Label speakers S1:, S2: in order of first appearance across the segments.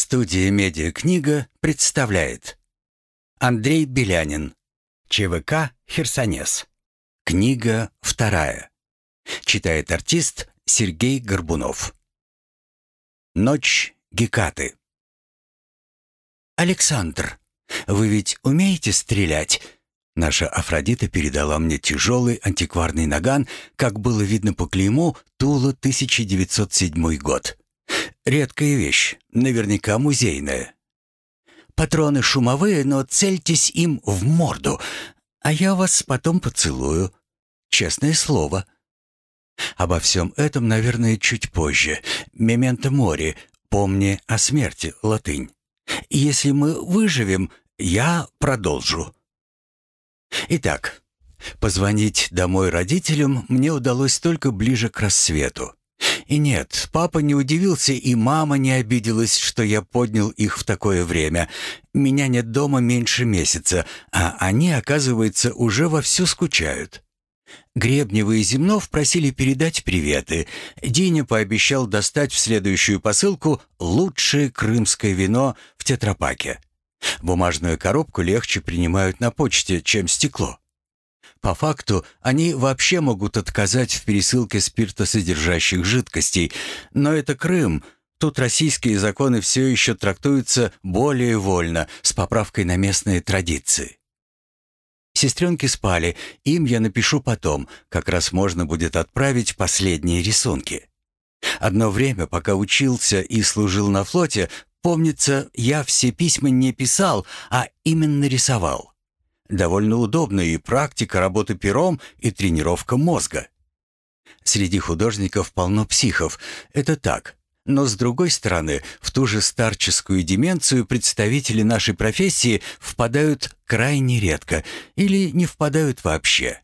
S1: Студия «Медиакнига» представляет. Андрей Белянин. ЧВК «Херсонес» Книга вторая. Читает артист Сергей Горбунов. Ночь Гекаты «Александр, вы ведь умеете стрелять?» Наша Афродита передала мне тяжелый антикварный наган, как было видно по клейму, Тула 1907 год. Редкая вещь, наверняка музейная. Патроны шумовые, но цельтесь им в морду, а я вас потом поцелую. Честное слово. Обо всем этом, наверное, чуть позже. Мементо мори, помни о смерти, латынь. Если мы выживем, я продолжу. Итак, позвонить домой родителям мне удалось только ближе к рассвету. И нет, папа не удивился, и мама не обиделась, что я поднял их в такое время. Меня нет дома меньше месяца, а они, оказывается, уже вовсю скучают. Гребнева и Земнов просили передать приветы. Диня пообещал достать в следующую посылку лучшее крымское вино в тетрапаке. Бумажную коробку легче принимают на почте, чем стекло. По факту, они вообще могут отказать в пересылке спиртосодержащих жидкостей, но это Крым. Тут российские законы все еще трактуются более вольно, с поправкой на местные традиции. Сестренки спали, им я напишу потом, как раз можно будет отправить последние рисунки. Одно время, пока учился и служил на флоте, помнится, я все письма не писал, а именно рисовал. Довольно удобно и практика работы пером, и тренировка мозга. Среди художников полно психов. Это так. Но с другой стороны, в ту же старческую деменцию представители нашей профессии впадают крайне редко или не впадают вообще.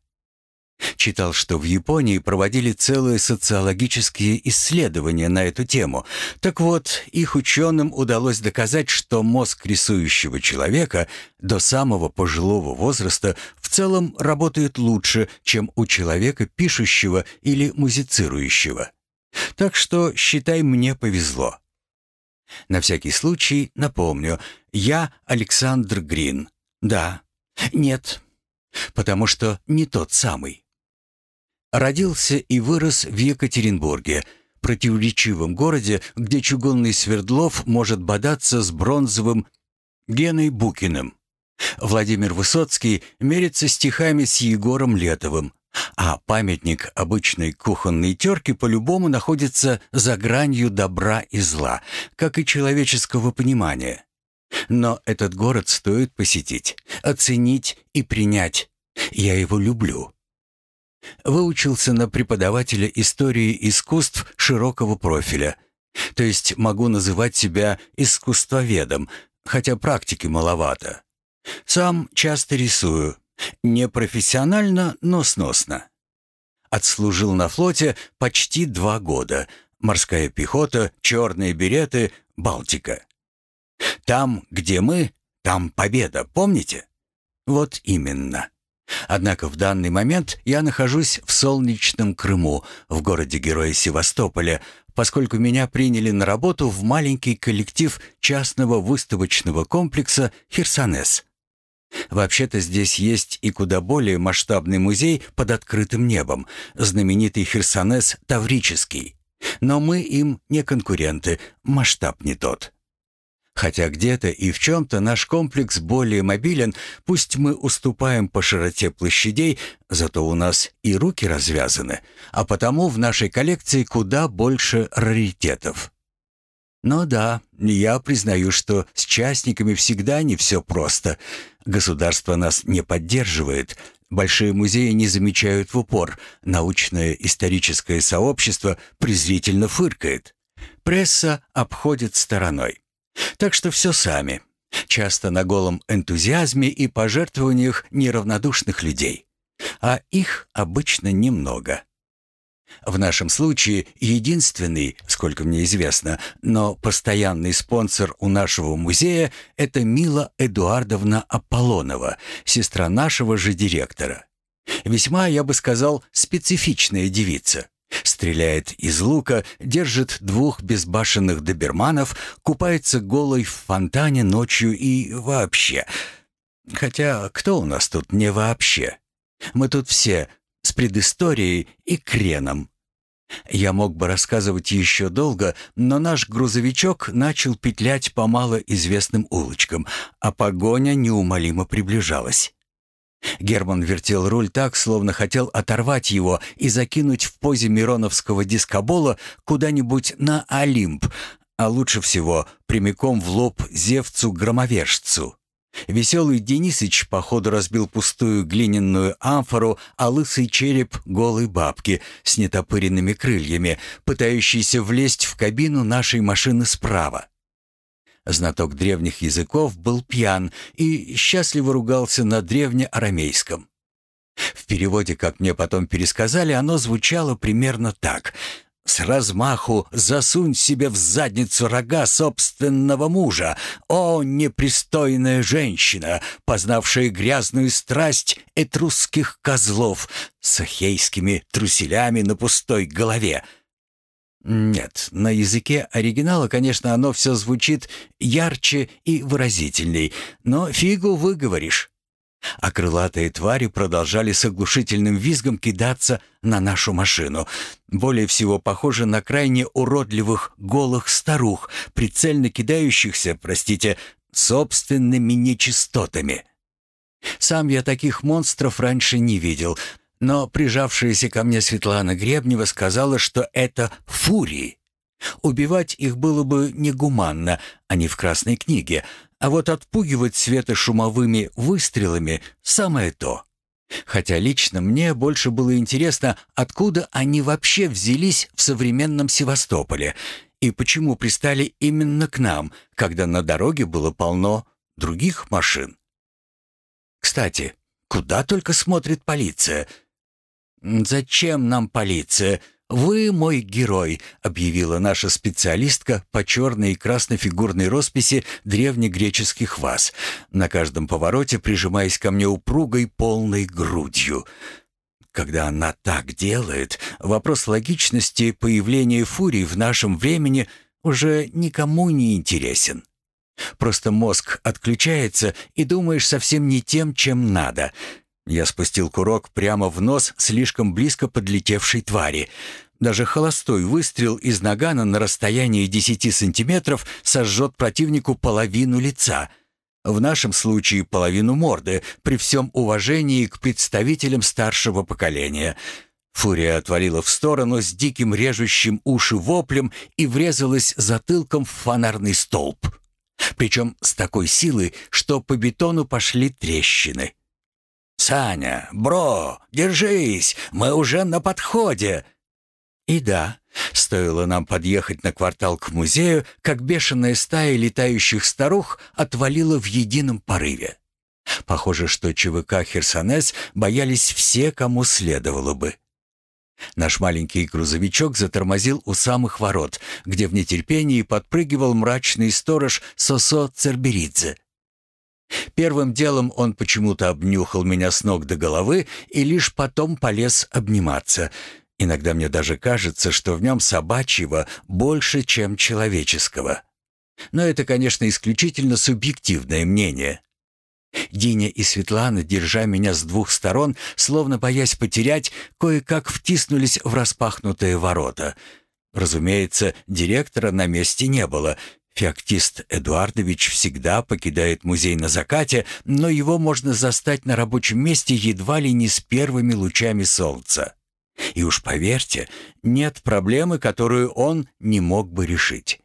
S1: Читал, что в Японии проводили целые социологические исследования на эту тему. Так вот, их ученым удалось доказать, что мозг рисующего человека до самого пожилого возраста в целом работает лучше, чем у человека пишущего или музицирующего. Так что, считай, мне повезло. На всякий случай напомню, я Александр Грин. Да. Нет. Потому что не тот самый. Родился и вырос в Екатеринбурге, противоречивом городе, где чугунный Свердлов может бодаться с бронзовым Геной Букиным. Владимир Высоцкий мерится стихами с Егором Летовым, а памятник обычной кухонной терки по-любому находится за гранью добра и зла, как и человеческого понимания. Но этот город стоит посетить, оценить и принять. Я его люблю. Выучился на преподавателя истории искусств широкого профиля. То есть могу называть себя искусствоведом, хотя практики маловато. Сам часто рисую. Не профессионально, но сносно. Отслужил на флоте почти два года. Морская пехота, черные береты, Балтика. Там, где мы, там победа, помните? Вот именно. Однако в данный момент я нахожусь в солнечном Крыму, в городе-герое Севастополя, поскольку меня приняли на работу в маленький коллектив частного выставочного комплекса «Херсонес». Вообще-то здесь есть и куда более масштабный музей под открытым небом, знаменитый Херсонес Таврический. Но мы им не конкуренты, масштаб не тот. Хотя где-то и в чем-то наш комплекс более мобилен, пусть мы уступаем по широте площадей, зато у нас и руки развязаны, а потому в нашей коллекции куда больше раритетов. Но да, я признаю, что с частниками всегда не все просто. Государство нас не поддерживает, большие музеи не замечают в упор, научное историческое сообщество презрительно фыркает. Пресса обходит стороной. Так что все сами. Часто на голом энтузиазме и пожертвованиях неравнодушных людей. А их обычно немного. В нашем случае единственный, сколько мне известно, но постоянный спонсор у нашего музея – это Мила Эдуардовна Аполлонова, сестра нашего же директора. Весьма, я бы сказал, специфичная девица. Стреляет из лука, держит двух безбашенных доберманов, купается голой в фонтане ночью и вообще. Хотя кто у нас тут не вообще? Мы тут все с предысторией и креном. Я мог бы рассказывать еще долго, но наш грузовичок начал петлять по малоизвестным улочкам, а погоня неумолимо приближалась. Герман вертел руль так, словно хотел оторвать его и закинуть в позе мироновского дискобола куда-нибудь на Олимп, а лучше всего прямиком в лоб Зевцу-громовержцу. Веселый Денисыч, походу, разбил пустую глиняную амфору, а лысый череп голой бабки с нетопыренными крыльями, пытающейся влезть в кабину нашей машины справа. Знаток древних языков был пьян и счастливо ругался на древнеарамейском. В переводе, как мне потом пересказали, оно звучало примерно так — с размаху засунь себе в задницу рога собственного мужа, о, непристойная женщина, познавшая грязную страсть этрусских козлов с ахейскими труселями на пустой голове. Нет, на языке оригинала, конечно, оно все звучит ярче и выразительней, но фигу выговоришь а крылатые твари продолжали с оглушительным визгом кидаться на нашу машину, более всего похоже на крайне уродливых голых старух, прицельно кидающихся, простите, собственными нечистотами. Сам я таких монстров раньше не видел, но прижавшаяся ко мне Светлана Гребнева сказала, что это фурии. Убивать их было бы негуманно, а не в Красной книге, а вот отпугивать светошумовыми выстрелами — самое то. Хотя лично мне больше было интересно, откуда они вообще взялись в современном Севастополе и почему пристали именно к нам, когда на дороге было полно других машин. Кстати, куда только смотрит полиция? «Зачем нам полиция?» «Вы мой герой», — объявила наша специалистка по черной и краснофигурной росписи древнегреческих ваз, на каждом повороте прижимаясь ко мне упругой полной грудью. Когда она так делает, вопрос логичности появления фурий в нашем времени уже никому не интересен. Просто мозг отключается, и думаешь совсем не тем, чем надо — я спустил курок прямо в нос слишком близко подлетевшей твари. Даже холостой выстрел из нагана на расстоянии 10 сантиметров сожжет противнику половину лица. В нашем случае половину морды, при всем уважении к представителям старшего поколения. Фурия отвалила в сторону с диким режущим уши воплем и врезалась затылком в фонарный столб. Причем с такой силой, что по бетону пошли трещины. «Саня, бро, держись, мы уже на подходе!» И да, стоило нам подъехать на квартал к музею, как бешеная стая летающих старух отвалила в едином порыве. Похоже, что ЧВК «Херсонес» боялись все, кому следовало бы. Наш маленький грузовичок затормозил у самых ворот, где в нетерпении подпрыгивал мрачный сторож Сосо Церберидзе. Первым делом он почему-то обнюхал меня с ног до головы и лишь потом полез обниматься. Иногда мне даже кажется, что в нем собачьего больше, чем человеческого. Но это, конечно, исключительно субъективное мнение. Диня и Светлана, держа меня с двух сторон, словно боясь потерять, кое-как втиснулись в распахнутые ворота. Разумеется, директора на месте не было, Феоктист Эдуардович всегда покидает музей на закате, но его можно застать на рабочем месте едва ли не с первыми лучами солнца. И уж поверьте, нет проблемы, которую он не мог бы решить.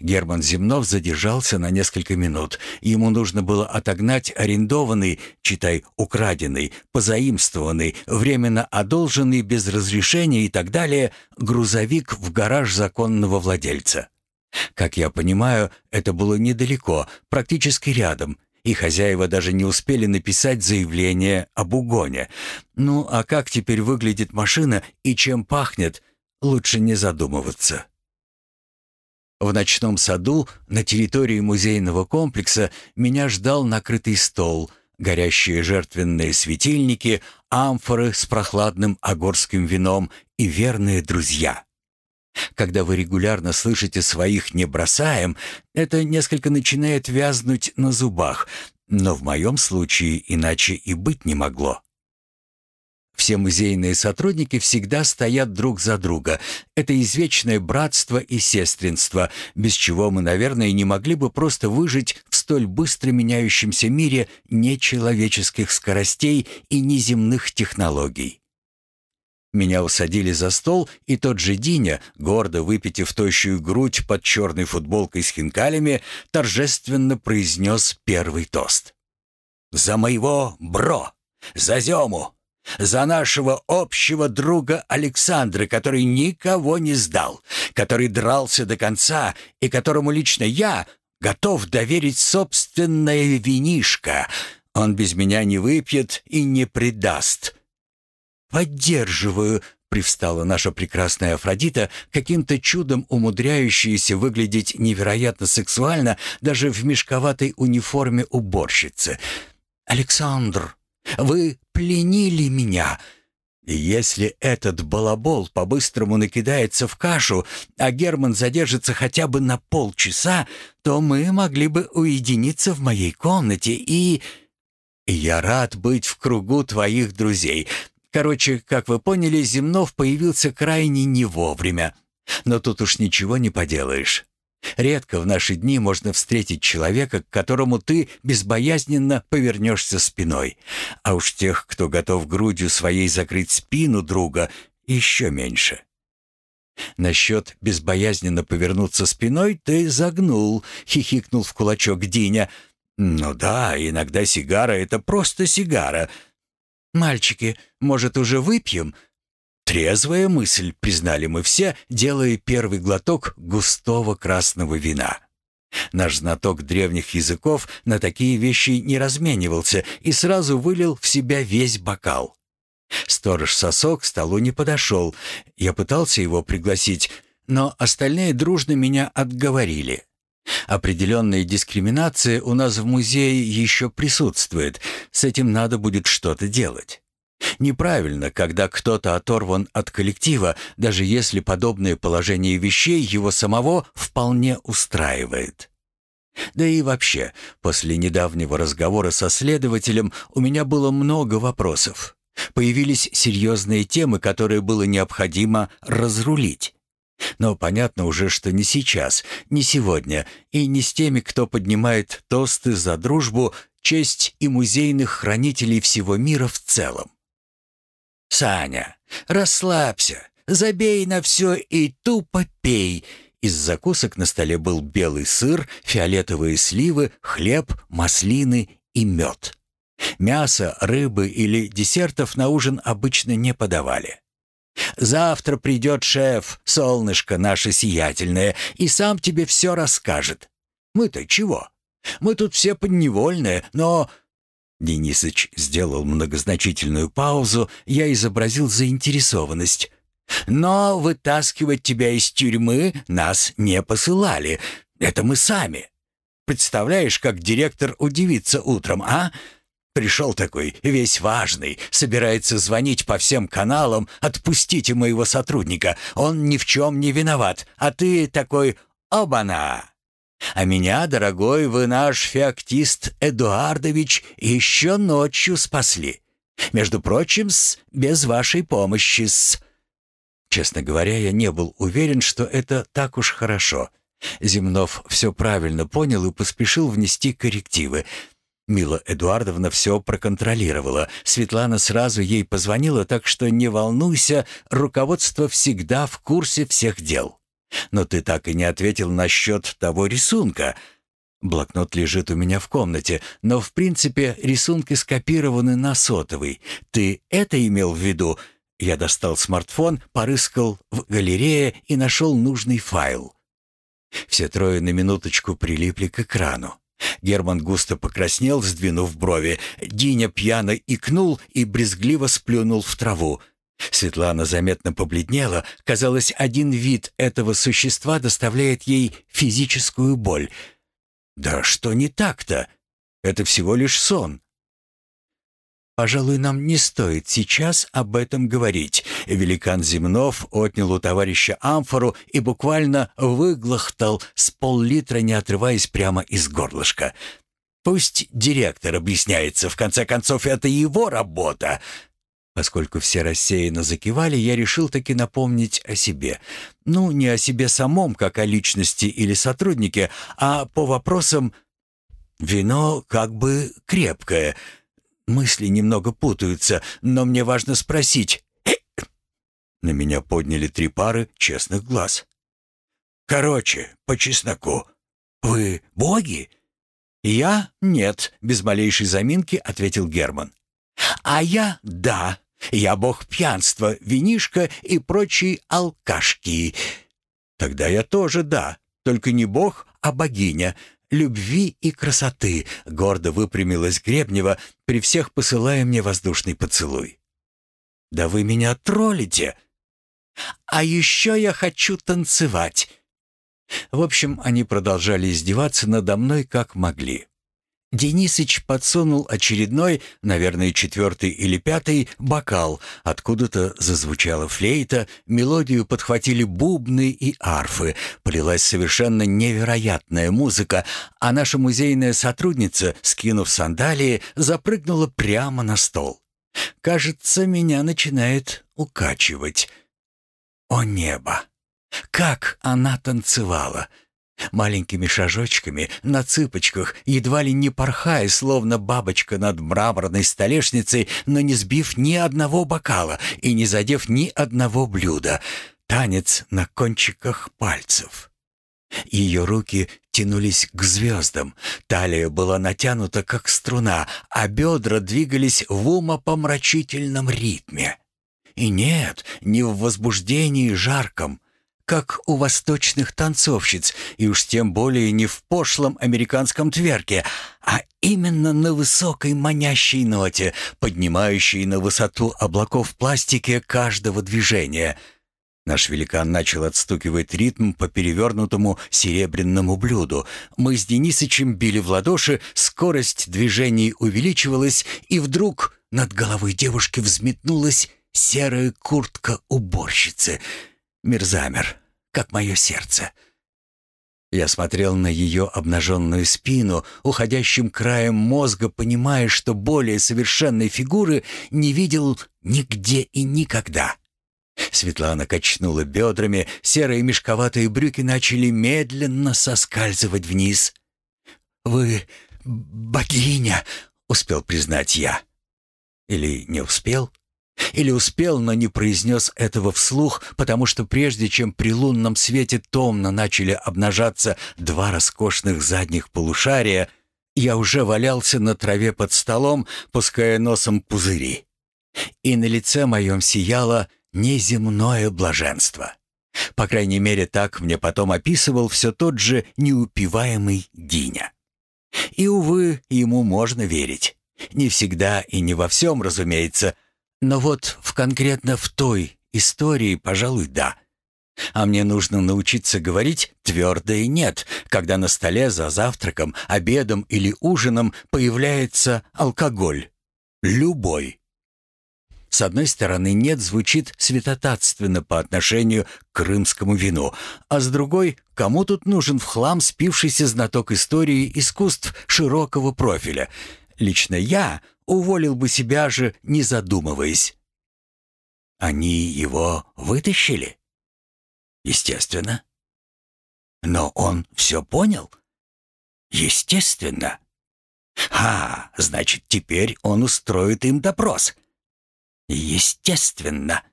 S1: Герман Земнов задержался на несколько минут. Ему нужно было отогнать арендованный, читай, украденный, позаимствованный, временно одолженный без разрешения и так далее грузовик в гараж законного владельца. Как я понимаю, это было недалеко, практически рядом, и хозяева даже не успели написать заявление об угоне. Ну, а как теперь выглядит машина и чем пахнет, лучше не задумываться. В ночном саду на территории музейного комплекса меня ждал накрытый стол, горящие жертвенные светильники, амфоры с прохладным агорским вином и верные друзья. Когда вы регулярно слышите своих «не бросаем», это несколько начинает вязнуть на зубах, но в моем случае иначе и быть не могло. Все музейные сотрудники всегда стоят друг за друга. Это извечное братство и сестринство, без чего мы, наверное, не могли бы просто выжить в столь быстро меняющемся мире нечеловеческих скоростей и неземных технологий. Меня усадили за стол, и тот же Диня, гордо выпитив тощую грудь под черной футболкой с хинкалями, торжественно произнес первый тост. «За моего бро! За Зему! За нашего общего друга Александра, который никого не сдал, который дрался до конца и которому лично я готов доверить собственное винишко. Он без меня не выпьет и не предаст. «Поддерживаю», — привстала наша прекрасная Афродита, каким-то чудом умудряющаяся выглядеть невероятно сексуально даже в мешковатой униформе уборщицы. «Александр, вы пленили меня!» И если этот балабол по-быстрому накидается в кашу, а Герман задержится хотя бы на полчаса, то мы могли бы уединиться в моей комнате и... «Я рад быть в кругу твоих друзей. Короче, как вы поняли, Земнов появился крайне не вовремя. Но тут уж ничего не поделаешь. Редко в наши дни можно встретить человека, к которому ты безбоязненно повернешься спиной. А уж тех, кто готов грудью своей закрыть спину друга, еще меньше. Насчет безбоязненно повернуться спиной ты загнул, хихикнул в кулачок Диня. Ну да, иногда сигара — это просто сигара — «Мальчики, может, уже выпьем?» Трезвая мысль, признали мы все, делая первый глоток густого красного вина. Наш знаток древних языков на такие вещи не разменивался и сразу вылил в себя весь бокал. Сторож сосок к столу не подошел. Я пытался его пригласить, но остальные дружно меня отговорили. Определенная дискриминация у нас в музее еще присутствует. С этим надо будет что-то делать. Неправильно, когда кто-то оторван от коллектива, даже если подобное положение вещей его самого вполне устраивает. Да и вообще, после недавнего разговора со следователем у меня было много вопросов. Появились серьезные темы, которые было необходимо разрулить. Но понятно уже, что не сейчас, не сегодня и не с теми, кто поднимает тосты за дружбу, честь и музейных хранителей всего мира в целом. «Саня, расслабься, забей на все и тупо пей», из закусок на столе был белый сыр, фиолетовые сливы, хлеб, маслины и мед. Мясо, рыбы или десертов на ужин обычно не подавали. Завтра придет шеф, солнышко наше сиятельное, и сам тебе все расскажет. Мы-то чего? Мы тут все подневольные, но...» Денисыч сделал многозначительную паузу, я изобразил заинтересованность. «Но вытаскивать тебя из тюрьмы нас не посылали. Это мы сами. Представляешь, как директор удивится утром, а? Пришел такой, весь важный, собирается звонить по всем каналам, отпустите моего сотрудника, он ни в чем не виноват, а ты такой «Обана!» А меня, дорогой, вы наш феоктист Эдуардович еще ночью спасли. Между прочим, с, без вашей помощи, с... Честно говоря, я не был уверен, что это так уж хорошо. Земнов все правильно понял и поспешил внести коррективы — Мила Эдуардовна все проконтролировала. Светлана сразу ей позвонила, так что не волнуйся, руководство всегда в курсе всех дел. Но ты так и не ответил насчет того рисунка. Блокнот лежит у меня в комнате, но в принципе рисунки скопированы на сотовый. Ты это имел в виду? Я достал смартфон, порыскал в галерее и нашел нужный файл. Все трое на минуточку прилипли к экрану. Герман густо покраснел, сдвинув брови. Диня пьяно икнул и брезгливо сплюнул в траву. Светлана заметно побледнела. Казалось, один вид этого существа доставляет ей физическую боль. «Да что не так-то? Это всего лишь сон». «Пожалуй, нам не стоит сейчас об этом говорить. Великан Земнов отнял у товарища амфору и буквально выглохтал с пол-литра, не отрываясь прямо из горлышка. Пусть директор объясняется, в конце концов, это его работа. Поскольку все рассеянно закивали, я решил таки напомнить о себе. Ну, не о себе самом, как о личности или сотруднике, а по вопросам «Вино как бы крепкое». Мысли немного путаются, но мне важно спросить. На меня подняли три пары честных глаз. «Короче, по чесноку. Вы боги?» «Я — нет», — без малейшей заминки ответил Герман. «А я — да. Я бог пьянства, винишка и прочие алкашки. Тогда я тоже да, только не бог, а богиня, любви и красоты», — гордо выпрямилась Гребнева, при всех посылая мне воздушный поцелуй. «Да вы меня троллите!» «А еще я хочу танцевать!» В общем, они продолжали издеваться надо мной как могли. Денисыч подсунул очередной, наверное, четвертый или пятый, бокал. Откуда-то зазвучала флейта, мелодию подхватили бубны и арфы. Полилась совершенно невероятная музыка, а наша музейная сотрудница, скинув сандалии, запрыгнула прямо на стол. Кажется, меня начинает укачивать. О небо! Как она танцевала! Маленькими шажочками, на цыпочках, едва ли не порхая, словно бабочка над мраморной столешницей, но не сбив ни одного бокала и не задев ни одного блюда. Танец на кончиках пальцев. Ее руки тянулись к звездам, талия была натянута, как струна, а бедра двигались в умопомрачительном ритме. И нет, не в возбуждении жарком, как у восточных танцовщиц, и уж тем более не в пошлом американском тверке, а именно на высокой манящей ноте, поднимающей на высоту облаков пластики каждого движения. Наш великан начал отстукивать ритм по перевернутому серебряному блюду. Мы с Денисычем били в ладоши, скорость движений увеличивалась, и вдруг над головой девушки взметнулась серая куртка уборщицы — Мирзамер, как мое сердце. Я смотрел на ее обнаженную спину, уходящим краем мозга, понимая, что более совершенной фигуры не видел нигде и никогда. Светлана качнула бедрами, серые мешковатые брюки начали медленно соскальзывать вниз. «Вы богиня!» — успел признать я. Или не успел? Или успел, но не произнес этого вслух, потому что прежде чем при лунном свете томно начали обнажаться два роскошных задних полушария, я уже валялся на траве под столом, пуская носом пузыри. И на лице моем сияло неземное блаженство. По крайней мере, так мне потом описывал все тот же неупиваемый Диня. И, увы, ему можно верить. Не всегда и не во всем, разумеется, — но вот в конкретно в той истории, пожалуй, да. А мне нужно научиться говорить твердое «нет», когда на столе за завтраком, обедом или ужином появляется алкоголь. Любой. С одной стороны, «нет» звучит святотатственно по отношению к крымскому вину, а с другой, кому тут нужен в хлам спившийся знаток истории искусств широкого профиля? Лично я уволил бы себя же, не задумываясь. Они его вытащили? Естественно. Но он все понял? Естественно. А, значит, теперь он устроит им допрос. Естественно.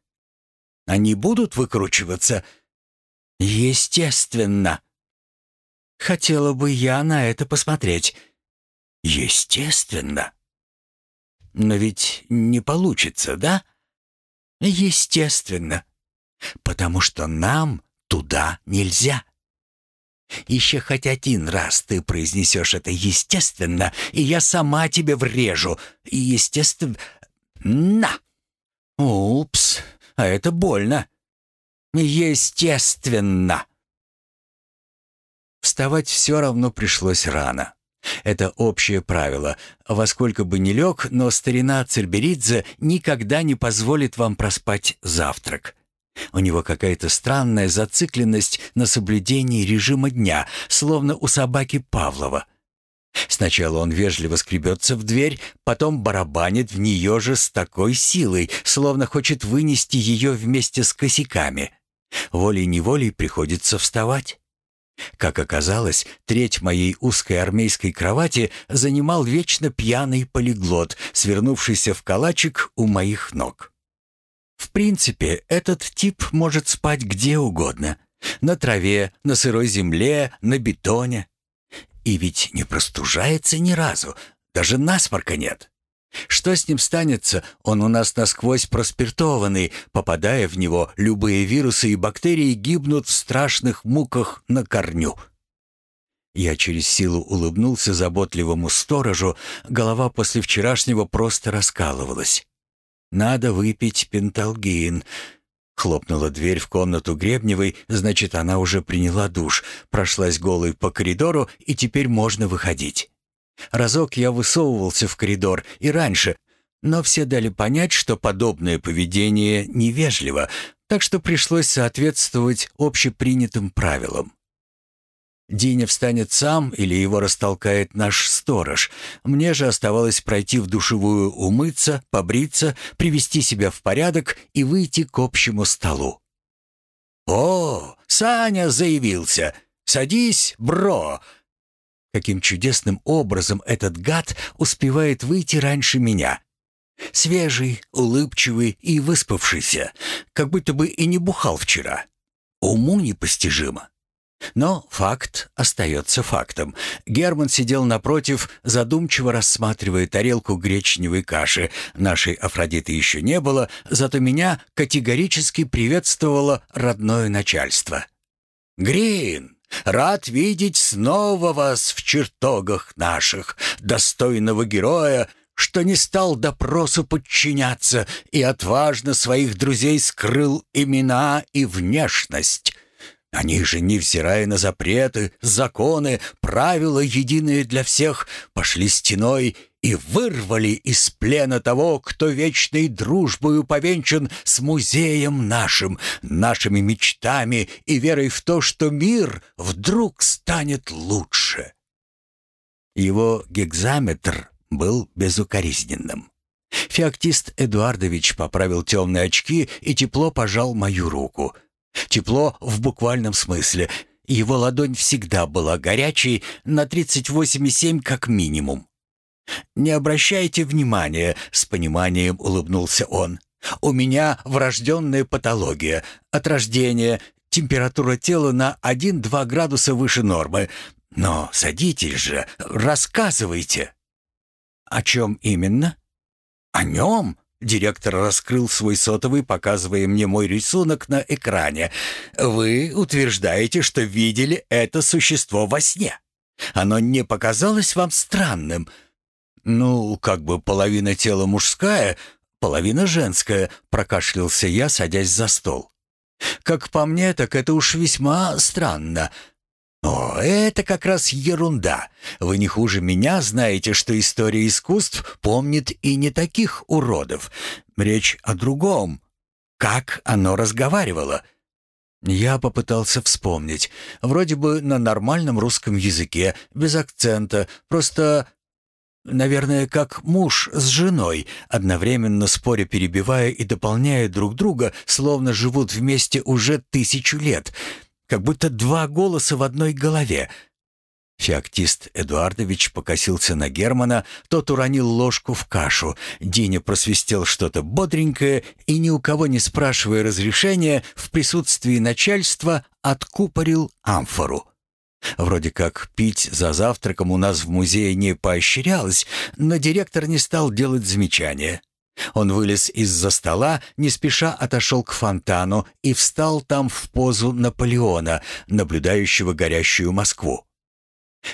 S1: Они будут выкручиваться? Естественно. Хотела бы я на это посмотреть. Естественно. Но ведь не получится, да? Естественно. Потому что нам туда нельзя. Еще хоть один раз ты произнесешь это естественно, и я сама тебе врежу. Естественно... На! Упс, а это больно. Естественно. Вставать все равно пришлось рано. Это общее правило. Во сколько бы ни лег, но старина Церберидзе никогда не позволит вам проспать завтрак. У него какая-то странная зацикленность на соблюдении режима дня, словно у собаки Павлова. Сначала он вежливо скребется в дверь, потом барабанит в нее же с такой силой, словно хочет вынести ее вместе с косяками. Волей-неволей приходится вставать. Как оказалось, треть моей узкой армейской кровати занимал вечно пьяный полиглот, свернувшийся в калачик у моих ног. В принципе, этот тип может спать где угодно. На траве, на сырой земле, на бетоне. И ведь не простужается ни разу, даже насморка нет. Что с ним станется, он у нас насквозь проспиртованный, попадая в него, любые вирусы и бактерии гибнут в страшных муках на корню. Я через силу улыбнулся заботливому сторожу, голова после вчерашнего просто раскалывалась. «Надо выпить пенталгин». Хлопнула дверь в комнату Гребневой, значит, она уже приняла душ, прошлась голой по коридору, и теперь можно выходить. Разок я высовывался в коридор и раньше, но все дали понять, что подобное поведение невежливо, так что пришлось соответствовать общепринятым правилам. Диня встанет сам или его растолкает наш сторож. Мне же оставалось пройти в душевую, умыться, побриться, привести себя в порядок и выйти к общему столу. «О, Саня заявился! Садись, бро!» Каким чудесным образом этот гад успевает выйти раньше меня. Свежий, улыбчивый и выспавшийся, как будто бы и не бухал вчера. Уму непостижимо. Но факт остается фактом. Герман сидел напротив, задумчиво рассматривая тарелку гречневой каши. Нашей Афродиты еще не было, зато меня категорически приветствовало родное начальство. «Грин, Рад видеть снова вас в чертогах наших, достойного героя, что не стал допросу подчиняться и отважно своих друзей скрыл имена и внешность. Они же, невзирая на запреты, законы, правила единые для всех, пошли стеной и вырвали из плена того, кто вечной дружбою повенчан с музеем нашим, нашими мечтами и верой в то, что мир вдруг станет лучше. Его гекзаметр был безукоризненным. Феоктист Эдуардович поправил темные очки и тепло пожал мою руку. Тепло в буквальном смысле. Его ладонь всегда была горячей, на 38,7 как минимум. «Не обращайте внимания», — с пониманием улыбнулся он. «У меня врожденная патология. От рождения температура тела на 1-2 градуса выше нормы. Но садитесь же, рассказывайте». «О чем именно?» «О нем?» Директор раскрыл свой сотовый, показывая мне мой рисунок на экране. «Вы утверждаете, что видели это существо во сне. Оно не показалось вам странным?» «Ну, как бы половина тела мужская, половина женская», — прокашлялся я, садясь за стол. «Как по мне, так это уж весьма странно». «О, это как раз ерунда. Вы не хуже меня знаете, что история искусств помнит и не таких уродов. Речь о другом. Как оно разговаривало?» Я попытался вспомнить. Вроде бы на нормальном русском языке, без акцента, просто Наверное, как муж с женой, одновременно споря перебивая и дополняя друг друга, словно живут вместе уже тысячу лет, как будто два голоса в одной голове. Феоктист Эдуардович покосился на Германа, тот уронил ложку в кашу. Диня просвистел что-то бодренькое и, ни у кого не спрашивая разрешения, в присутствии начальства откупорил амфору. Вроде как пить за завтраком у нас в музее не поощрялось, но директор не стал делать замечания. Он вылез из-за стола, не спеша отошел к фонтану и встал там в позу Наполеона, наблюдающего горящую Москву.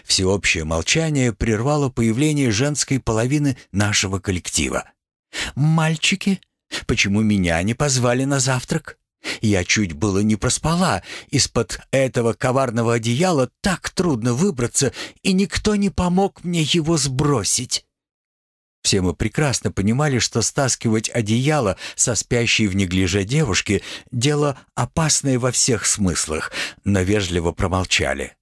S1: Всеобщее молчание прервало появление женской половины нашего коллектива. «Мальчики, почему меня не позвали на завтрак? Я чуть было не проспала. Из-под этого коварного одеяла так трудно выбраться, и никто не помог мне его сбросить. Все мы прекрасно понимали, что стаскивать одеяло со спящей в неглиже девушки — дело опасное во всех смыслах, но вежливо промолчали.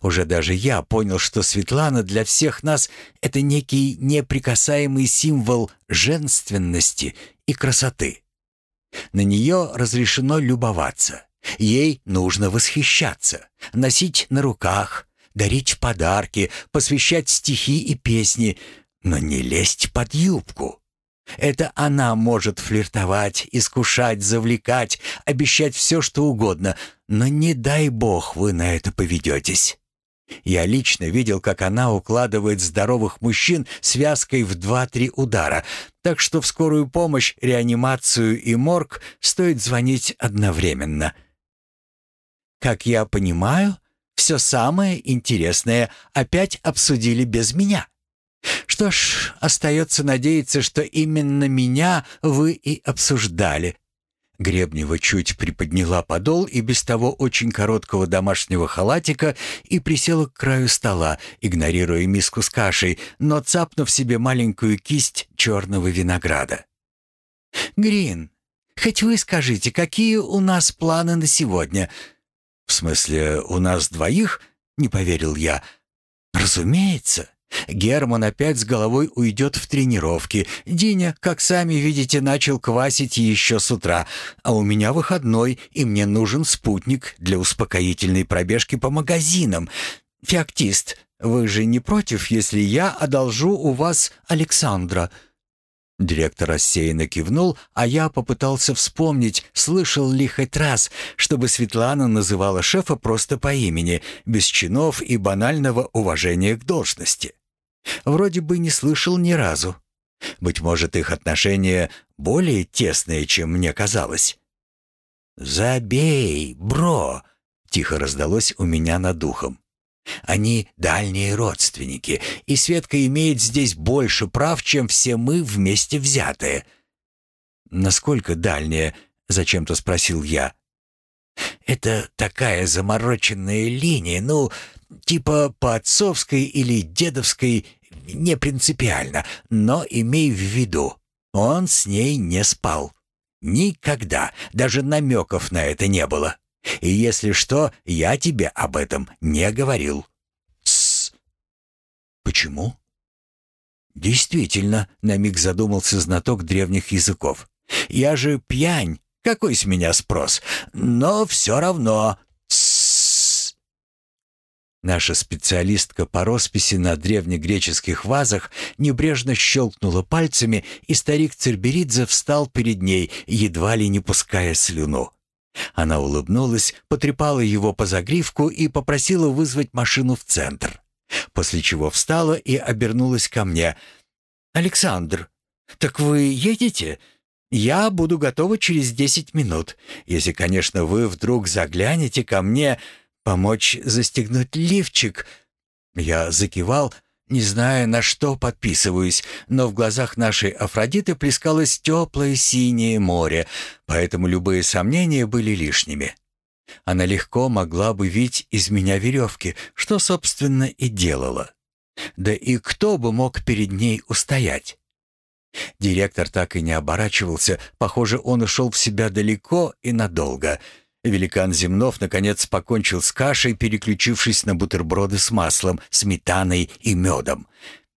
S1: Уже даже я понял, что Светлана для всех нас — это некий неприкасаемый символ женственности и красоты. На нее разрешено любоваться, ей нужно восхищаться, носить на руках, дарить подарки, посвящать стихи и песни — но не лезть под юбку. Это она может флиртовать, искушать, завлекать, обещать все, что угодно, но не дай бог вы на это поведетесь. Я лично видел, как она укладывает здоровых мужчин связкой в два-три удара, так что в скорую помощь, реанимацию и морг стоит звонить одновременно. Как я понимаю, все самое интересное опять обсудили без меня. Что ж, остается надеяться, что именно меня вы и обсуждали. Гребнева чуть приподняла подол и без того очень короткого домашнего халатика и присела к краю стола, игнорируя миску с кашей, но цапнув себе маленькую кисть черного винограда. «Грин, хоть вы скажите, какие у нас планы на сегодня?» «В смысле, у нас двоих?» — не поверил я. «Разумеется. Герман опять с головой уйдет в тренировки. Диня, как сами видите, начал квасить еще с утра. А у меня выходной, и мне нужен спутник для успокоительной пробежки по магазинам. Феоктист, вы же не против, если я одолжу у вас Александра?» Директор рассеянно кивнул, а я попытался вспомнить, слышал ли хоть раз, чтобы Светлана называла шефа просто по имени, без чинов и банального уважения к должности. Вроде бы не слышал ни разу. Быть может, их отношения более тесные, чем мне казалось. «Забей, бро!» — тихо раздалось у меня над духом. «Они дальние родственники, и Светка имеет здесь больше прав, чем все мы вместе взятые». «Насколько дальние?» — зачем-то спросил я. «Это такая замороченная линия, ну, Типа по отцовской или дедовской не принципиально, но имей в виду, он с ней не спал. Никогда, даже намеков на это не было. И если что, я тебе об этом не говорил. Тссс. Почему? Действительно, на миг задумался знаток древних языков. Я же пьянь, какой с меня спрос? Но все равно Наша специалистка по росписи на древнегреческих вазах небрежно щелкнула пальцами, и старик Церберидзе встал перед ней, едва ли не пуская слюну. Она улыбнулась, потрепала его по загривку и попросила вызвать машину в центр. После чего встала и обернулась ко мне. «Александр, так вы едете?» «Я буду готова через десять минут, если, конечно, вы вдруг заглянете ко мне...» Помочь застегнуть лифчик?» Я закивал, не зная, на что подписываюсь, но в глазах нашей Афродиты плескалось теплое синее море, поэтому любые сомнения были лишними. Она легко могла бы вить из меня веревки, что, собственно, и делала. Да и кто бы мог перед ней устоять? Директор так и не оборачивался, похоже, он ушел в себя далеко и надолго — Великан Земнов наконец покончил с кашей, переключившись на бутерброды с маслом, сметаной и медом.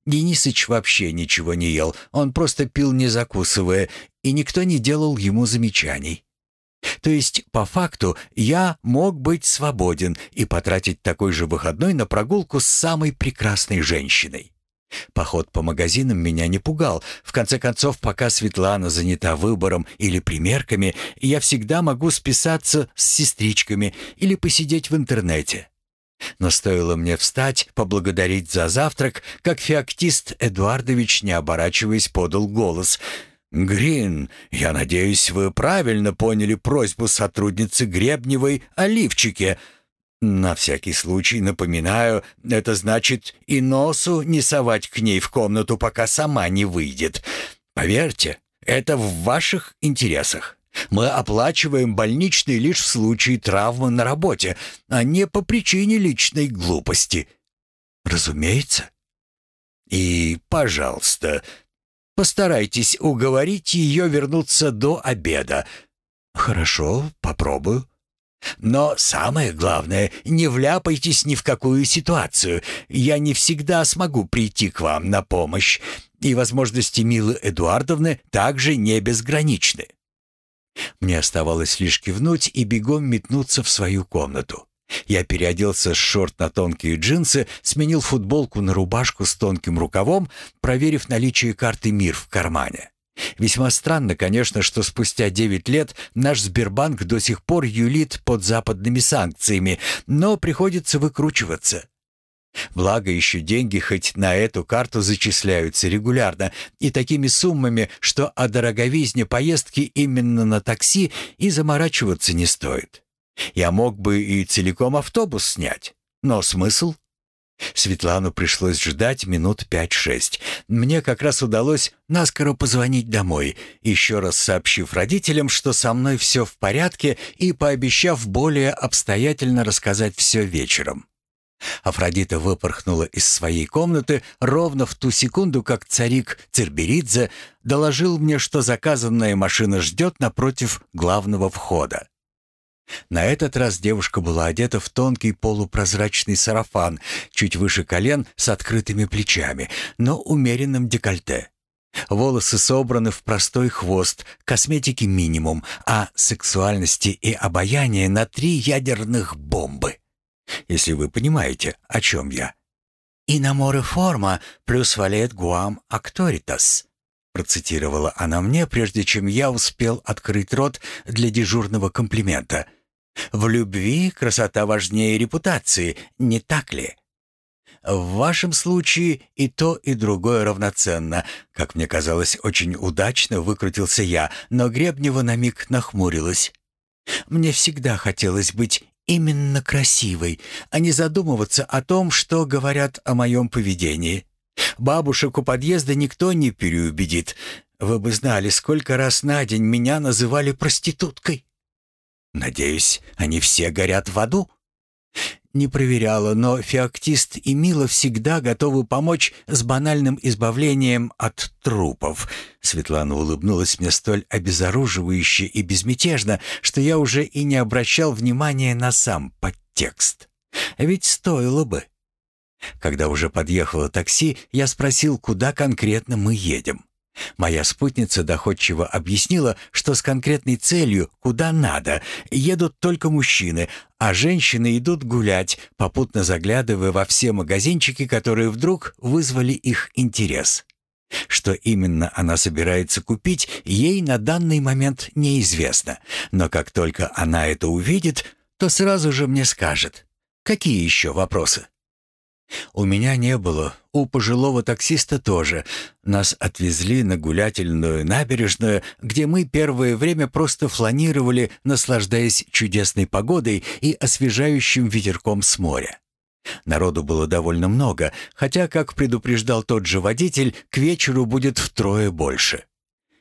S1: Денисыч вообще ничего не ел, он просто пил не закусывая, и никто не делал ему замечаний. То есть, по факту, я мог быть свободен и потратить такой же выходной на прогулку с самой прекрасной женщиной. Поход по магазинам меня не пугал. В конце концов, пока Светлана занята выбором или примерками, я всегда могу списаться с сестричками или посидеть в интернете. Но стоило мне встать, поблагодарить за завтрак, как феоктист Эдуардович, не оборачиваясь, подал голос. «Грин, я надеюсь, вы правильно поняли просьбу сотрудницы Гребневой о лифчике. На всякий случай напоминаю, это значит и носу не совать к ней в комнату, пока сама не выйдет. Поверьте, это в ваших интересах. Мы оплачиваем больничный лишь в случае травмы на работе, а не по причине личной глупости. Разумеется. И, пожалуйста, постарайтесь уговорить ее вернуться до обеда. Хорошо, попробую. Но самое главное, не вляпайтесь ни в какую ситуацию. Я не всегда смогу прийти к вам на помощь, и возможности Милы Эдуардовны также не безграничны. Мне оставалось лишь кивнуть и бегом метнуться в свою комнату. Я переоделся с шорт на тонкие джинсы, сменил футболку на рубашку с тонким рукавом, проверив наличие карты «Мир» в кармане. Весьма странно, конечно, что спустя 9 лет наш Сбербанк до сих пор юлит под западными санкциями, но приходится выкручиваться. Благо еще деньги хоть на эту карту зачисляются регулярно и такими суммами, что о дороговизне поездки именно на такси и заморачиваться не стоит. Я мог бы и целиком автобус снять, но смысл? Светлану пришлось ждать минут пять-шесть. Мне как раз удалось наскоро позвонить домой, еще раз сообщив родителям, что со мной все в порядке и пообещав более обстоятельно рассказать все вечером. Афродита выпорхнула из своей комнаты ровно в ту секунду, как царик Церберидзе доложил мне, что заказанная машина ждет напротив главного входа. На этот раз девушка была одета в тонкий полупрозрачный сарафан, чуть выше колен с открытыми плечами, но умеренным декольте. Волосы собраны в простой хвост, косметики минимум, а сексуальности и обаяния на три ядерных бомбы. Если вы понимаете, о чем я. «Инаморе форма плюс валет гуам акторитас», процитировала она мне, прежде чем я успел открыть рот для дежурного комплимента. В любви красота важнее репутации, не так ли? В вашем случае и то, и другое равноценно. Как мне казалось, очень удачно выкрутился я, но Гребнева на миг нахмурилась. Мне всегда хотелось быть именно красивой, а не задумываться о том, что говорят о моем поведении. Бабушек у подъезда никто не переубедит. Вы бы знали, сколько раз на день меня называли проституткой. Надеюсь, они все горят в аду? Не проверяла, но феоктист и Мила всегда готовы помочь с банальным избавлением от трупов. Светлана улыбнулась мне столь обезоруживающе и безмятежно, что я уже и не обращал внимания на сам подтекст. Ведь стоило бы. Когда уже подъехало такси, я спросил, куда конкретно мы едем. Моя спутница доходчиво объяснила, что с конкретной целью, куда надо, едут только мужчины, а женщины идут гулять, попутно заглядывая во все магазинчики, которые вдруг вызвали их интерес. Что именно она собирается купить, ей на данный момент неизвестно, но как только она это увидит, то сразу же мне скажет. Какие еще вопросы? У меня не было, у пожилого таксиста тоже. Нас отвезли на гулятельную набережную, где мы первое время просто фланировали, наслаждаясь чудесной погодой и освежающим ветерком с моря. Народу было довольно много, хотя, как предупреждал тот же водитель, к вечеру будет втрое больше.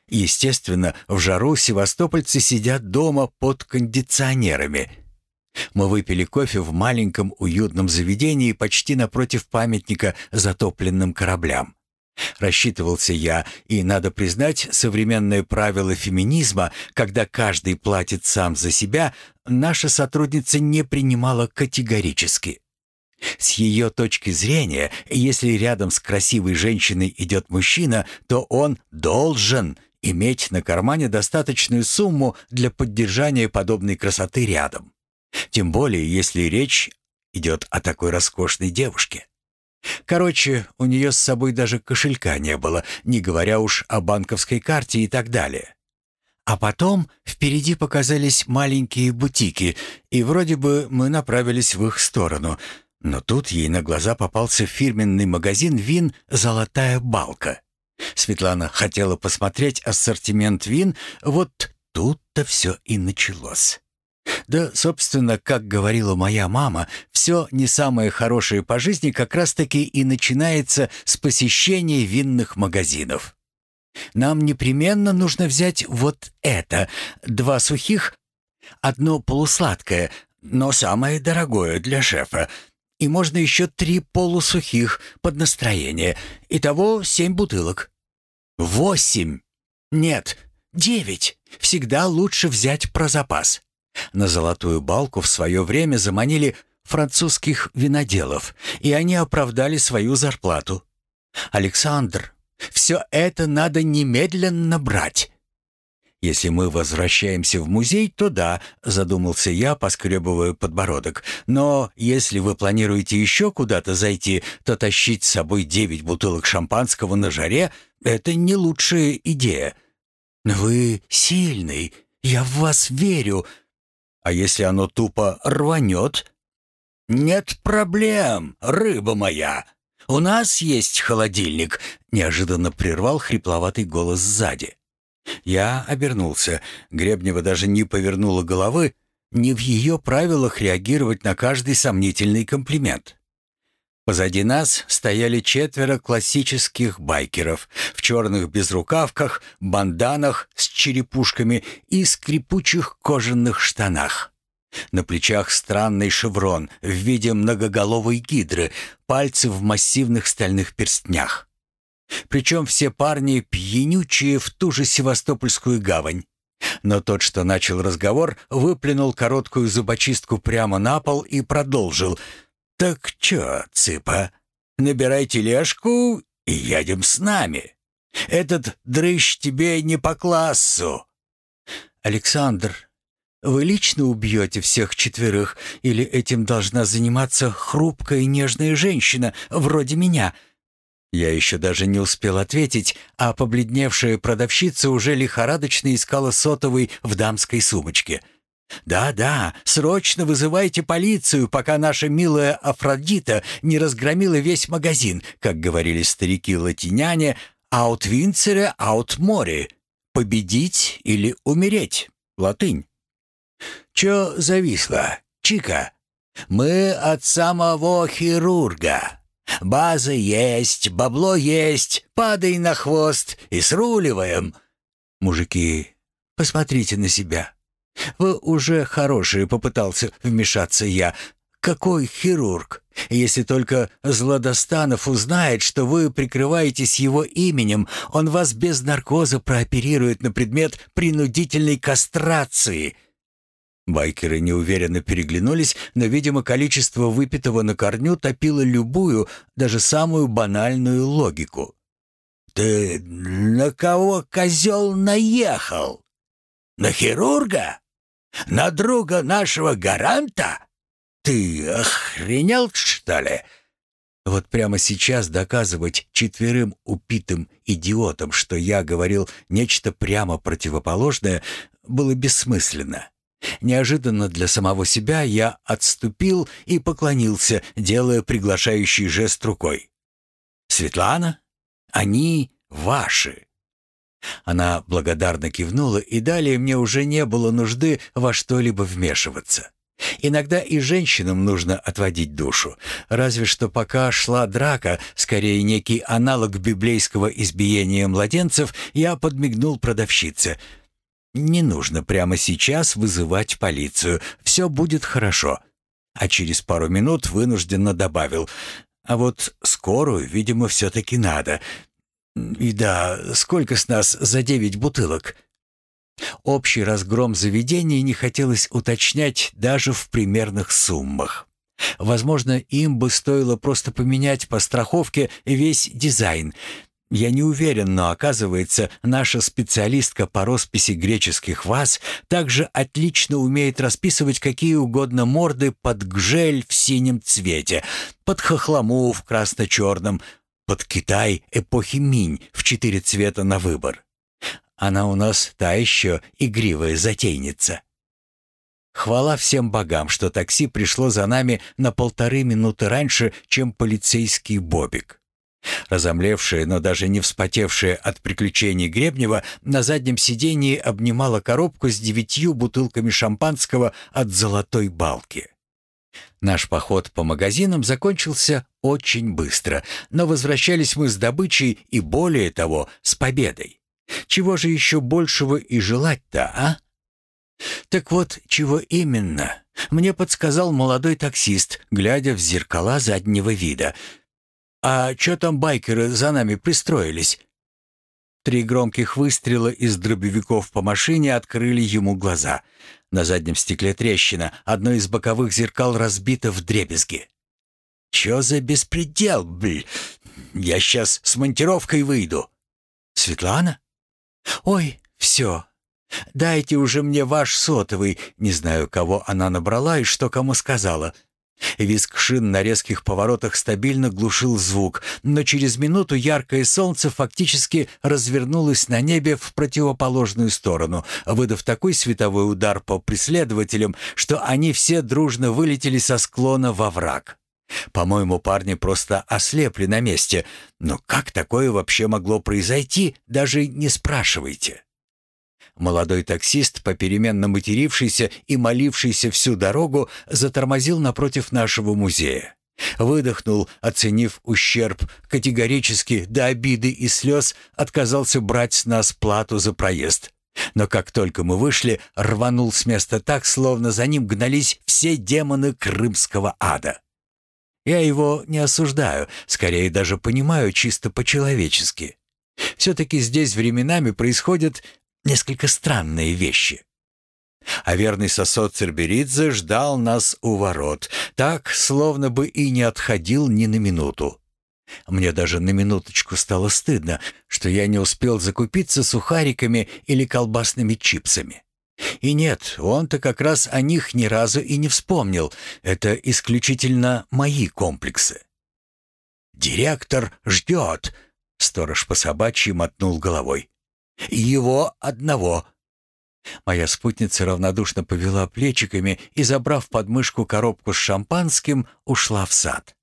S1: Естественно, в жару севастопольцы сидят дома под кондиционерами – мы выпили кофе в маленьком уютном заведении почти напротив памятника затопленным кораблям. Рассчитывался я, и, надо признать, современное правило феминизма, когда каждый платит сам за себя, наша сотрудница не принимала категорически. С ее точки зрения, если рядом с красивой женщиной идет мужчина, то он должен иметь на кармане достаточную сумму для поддержания подобной красоты рядом. Тем более, если речь идет о такой роскошной девушке. Короче, у нее с собой даже кошелька не было, не говоря уж о банковской карте и так далее. А потом впереди показались маленькие бутики, и вроде бы мы направились в их сторону. Но тут ей на глаза попался фирменный магазин вин «Золотая балка». Светлана хотела посмотреть ассортимент вин, вот тут-то все и началось. Да, собственно, как говорила моя мама, все не самое хорошее по жизни как раз-таки и начинается с посещения винных магазинов. Нам непременно нужно взять вот это. Два сухих, одно полусладкое, но самое дорогое для шефа. И можно еще три полусухих под настроение. Итого семь бутылок. Восемь. Нет, девять. Всегда лучше взять про запас. На золотую балку в свое время заманили французских виноделов, и они оправдали свою зарплату. Александр, все это надо немедленно брать. Если мы возвращаемся в музей, то да, задумался я, поскребывая подбородок. Но если вы планируете еще куда-то зайти, то тащить с собой девять бутылок шампанского на жаре — это не лучшая идея. Вы сильный, я в вас верю. А если оно тупо рванет? Нет проблем, рыба моя. У нас есть холодильник, неожиданно прервал хрипловатый голос сзади. Я обернулся. Гребнева даже не повернула головы, не в ее правилах реагировать на каждый сомнительный комплимент. Позади нас стояли четверо классических байкеров в черных безрукавках, банданах с черепушками и скрипучих кожаных штанах. На плечах странный шеврон в виде многоголовой гидры, пальцы в массивных стальных перстнях. Причем все парни пьянючие в ту же Севастопольскую гавань. Но тот, что начал разговор, выплюнул короткую зубочистку прямо на пол и продолжил. «Так чё, цыпа, набирай тележку и едем с нами. Этот дрыщ тебе не по классу». «Александр, вы лично убьете всех четверых, или этим должна заниматься хрупкая нежная женщина, вроде меня?» Я еще даже не успел ответить, а побледневшая продавщица уже лихорадочно искала сотовый в дамской сумочке. «Да-да, срочно вызывайте полицию, пока наша милая Афродита не разгромила весь магазин, как говорили старики-латиняне, «аут винцере, аут море» — «победить или умереть» — латынь. «Чё зависло, Чика? Мы от самого хирурга». База есть, бабло есть, падай на хвост и сруливаем. Мужики, посмотрите на себя. Вы уже хорошие, попытался вмешаться я. Какой хирург? Если только Злодостанов узнает, что вы прикрываетесь его именем, он вас без наркоза прооперирует на предмет принудительной кастрации. Байкеры неуверенно переглянулись, но, видимо, количество выпитого на корню топило любую, даже самую банальную логику. «Ты на кого, козел, наехал? На хирурга? На друга нашего гаранта? Ты охренел, что ли?» Вот прямо сейчас доказывать четверым упитым идиотам, что я говорил нечто прямо противоположное, было бессмысленно. Неожиданно для самого себя я отступил и поклонился, делая приглашающий жест рукой. «Светлана, они ваши». Она благодарно кивнула, и далее мне уже не было нужды во что-либо вмешиваться. Иногда и женщинам нужно отводить душу. Разве что пока шла драка, скорее некий аналог библейского избиения младенцев, я подмигнул продавщице — не нужно прямо сейчас вызывать полицию. Все будет хорошо. А через пару минут вынужденно добавил. А вот скорую, видимо, все-таки надо. И да, сколько с нас за девять бутылок? Общий разгром заведения не хотелось уточнять даже в примерных суммах. Возможно, им бы стоило просто поменять по страховке весь дизайн, я не уверен, но оказывается, наша специалистка по росписи греческих ваз также отлично умеет расписывать какие угодно морды под гжель в синем цвете, под хохлому в красно-черном, под Китай эпохи Минь в четыре цвета на выбор. Она у нас та еще игривая затейница. Хвала всем богам, что такси пришло за нами на полторы минуты раньше, чем полицейский Бобик. Разомлевшая, но даже не вспотевшая от приключений Гребнева, на заднем сидении обнимала коробку с девятью бутылками шампанского от золотой балки. Наш поход по магазинам закончился очень быстро, но возвращались мы с добычей и, более того, с победой. Чего же еще большего и желать-то, а? Так вот, чего именно? Мне подсказал молодой таксист, глядя в зеркала заднего вида. «А чё там байкеры за нами пристроились?» Три громких выстрела из дробовиков по машине открыли ему глаза. На заднем стекле трещина, одно из боковых зеркал разбито в дребезги. «Чё за беспредел, бль? Я сейчас с монтировкой выйду». «Светлана?» «Ой, все. Дайте уже мне ваш сотовый». Не знаю, кого она набрала и что кому сказала. Виск шин на резких поворотах стабильно глушил звук, но через минуту яркое солнце фактически развернулось на небе в противоположную сторону, выдав такой световой удар по преследователям, что они все дружно вылетели со склона во враг. По-моему, парни просто ослепли на месте. Но как такое вообще могло произойти, даже не спрашивайте. Молодой таксист, попеременно матерившийся и молившийся всю дорогу, затормозил напротив нашего музея. Выдохнул, оценив ущерб, категорически, до обиды и слез, отказался брать с нас плату за проезд. Но как только мы вышли, рванул с места так, словно за ним гнались все демоны крымского ада. Я его не осуждаю, скорее даже понимаю чисто по-человечески. Все-таки здесь временами происходят несколько странные вещи. А верный сосод Церберидзе ждал нас у ворот, так, словно бы и не отходил ни на минуту. Мне даже на минуточку стало стыдно, что я не успел закупиться сухариками или колбасными чипсами. И нет, он-то как раз о них ни разу и не вспомнил. Это исключительно мои комплексы. «Директор ждет», — сторож по собачьи мотнул головой. «Его одного». Моя спутница равнодушно повела плечиками и, забрав под мышку коробку с шампанским, ушла в сад.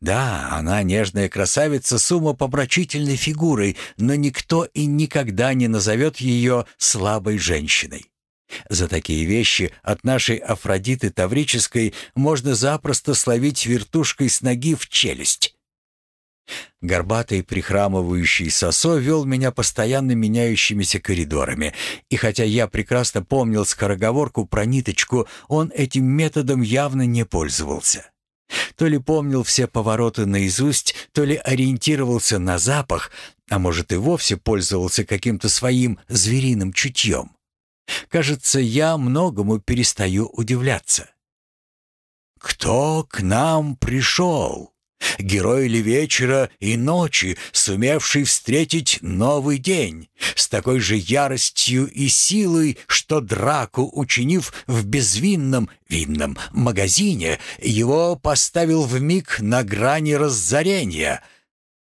S1: Да, она нежная красавица с умопомрачительной фигурой, но никто и никогда не назовет ее слабой женщиной. За такие вещи от нашей Афродиты Таврической можно запросто словить вертушкой с ноги в челюсть. Горбатый прихрамывающий сосо вел меня постоянно меняющимися коридорами, и хотя я прекрасно помнил скороговорку про ниточку, он этим методом явно не пользовался. То ли помнил все повороты наизусть, то ли ориентировался на запах, а может и вовсе пользовался каким-то своим звериным чутьем. Кажется, я многому перестаю удивляться. «Кто к нам пришел?» Герой ли вечера и ночи, сумевший встретить новый день, с такой же яростью и силой, что драку, учинив в безвинном винном магазине, его поставил в миг на грани разорения —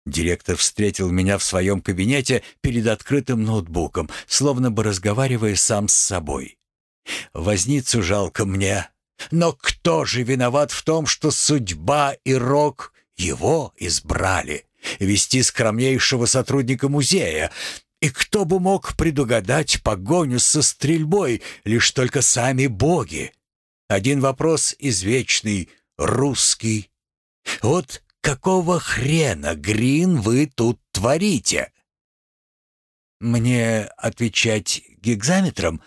S1: Директор встретил меня в своем кабинете перед открытым ноутбуком, словно бы разговаривая сам с собой. «Возницу жалко мне, но кто же виноват в том, что судьба и рок его избрали, вести скромнейшего сотрудника музея. И кто бы мог предугадать погоню со стрельбой, лишь только сами боги? Один вопрос извечный, русский. Вот какого хрена, Грин, вы тут творите? Мне отвечать гигзаметром?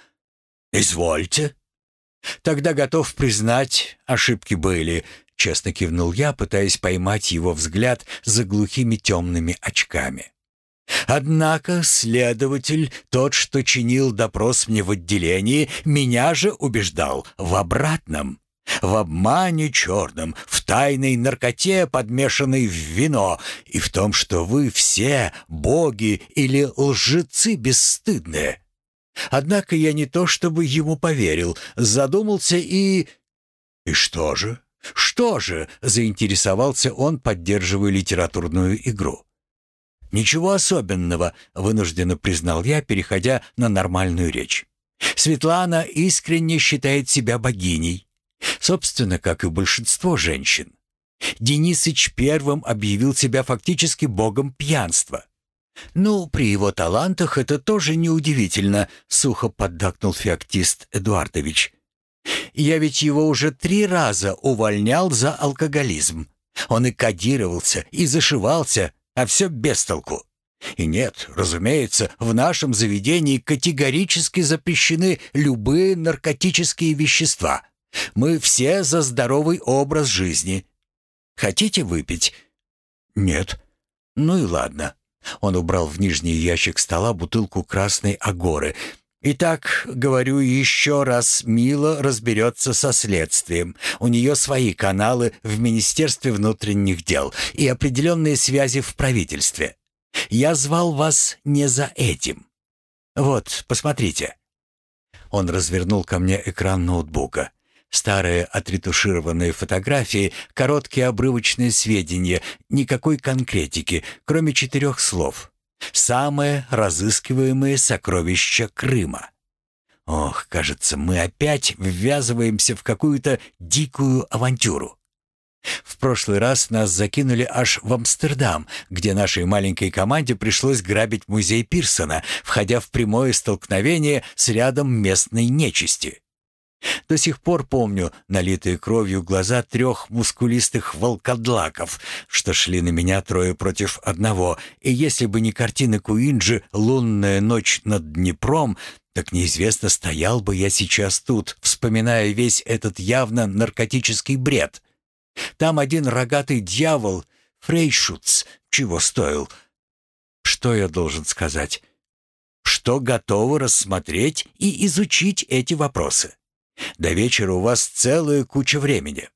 S1: Извольте. Тогда готов признать, ошибки были, Честно кивнул я, пытаясь поймать его взгляд за глухими темными очками. Однако следователь, тот, что чинил допрос мне в отделении, меня же убеждал в обратном. В обмане черном, в тайной наркоте, подмешанной в вино, и в том, что вы все боги или лжецы бесстыдные. Однако я не то чтобы ему поверил, задумался и... И что же? «Что же?» — заинтересовался он, поддерживая литературную игру. «Ничего особенного», — вынужденно признал я, переходя на нормальную речь. «Светлана искренне считает себя богиней. Собственно, как и большинство женщин. Денисыч первым объявил себя фактически богом пьянства. «Ну, при его талантах это тоже неудивительно», — сухо поддакнул феоктист Эдуардович. Я ведь его уже три раза увольнял за алкоголизм. Он и кодировался, и зашивался, а все без толку. И нет, разумеется, в нашем заведении категорически запрещены любые наркотические вещества. Мы все за здоровый образ жизни. Хотите выпить? Нет. Ну и ладно. Он убрал в нижний ящик стола бутылку красной агоры. Итак, говорю еще раз, Мила разберется со следствием. У нее свои каналы в Министерстве внутренних дел и определенные связи в правительстве. Я звал вас не за этим. Вот, посмотрите». Он развернул ко мне экран ноутбука. Старые отретушированные фотографии, короткие обрывочные сведения, никакой конкретики, кроме четырех слов. «Самое разыскиваемое сокровище Крыма». Ох, кажется, мы опять ввязываемся в какую-то дикую авантюру. В прошлый раз нас закинули аж в Амстердам, где нашей маленькой команде пришлось грабить музей Пирсона, входя в прямое столкновение с рядом местной нечисти. До сих пор помню налитые кровью глаза трех мускулистых волкодлаков, что шли на меня трое против одного, и если бы не картина Куинджи «Лунная ночь над Днепром», так неизвестно, стоял бы я сейчас тут, вспоминая весь этот явно наркотический бред. Там один рогатый дьявол, Фрейшутц, чего стоил. Что я должен сказать? Что готовы рассмотреть и изучить эти вопросы. До вечера у вас целая куча времени.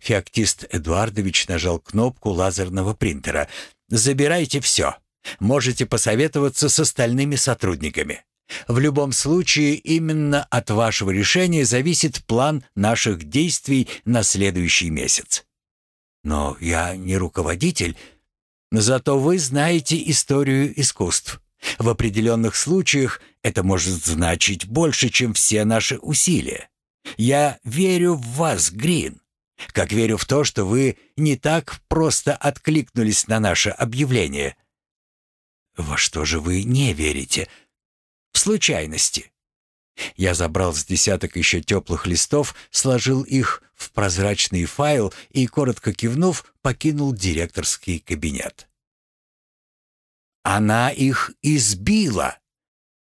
S1: Феоктист Эдуардович нажал кнопку лазерного принтера. «Забирайте все. Можете посоветоваться с остальными сотрудниками. В любом случае, именно от вашего решения зависит план наших действий на следующий месяц. Но я не руководитель, зато вы знаете историю искусств. В определенных случаях это может значить больше, чем все наши усилия. Я верю в вас, Грин, как верю в то, что вы не так просто откликнулись на наше объявление. Во что же вы не верите? в случайности. Я забрал с десяток еще теплых листов, сложил их в прозрачный файл и, коротко кивнув, покинул директорский кабинет. Она их избила.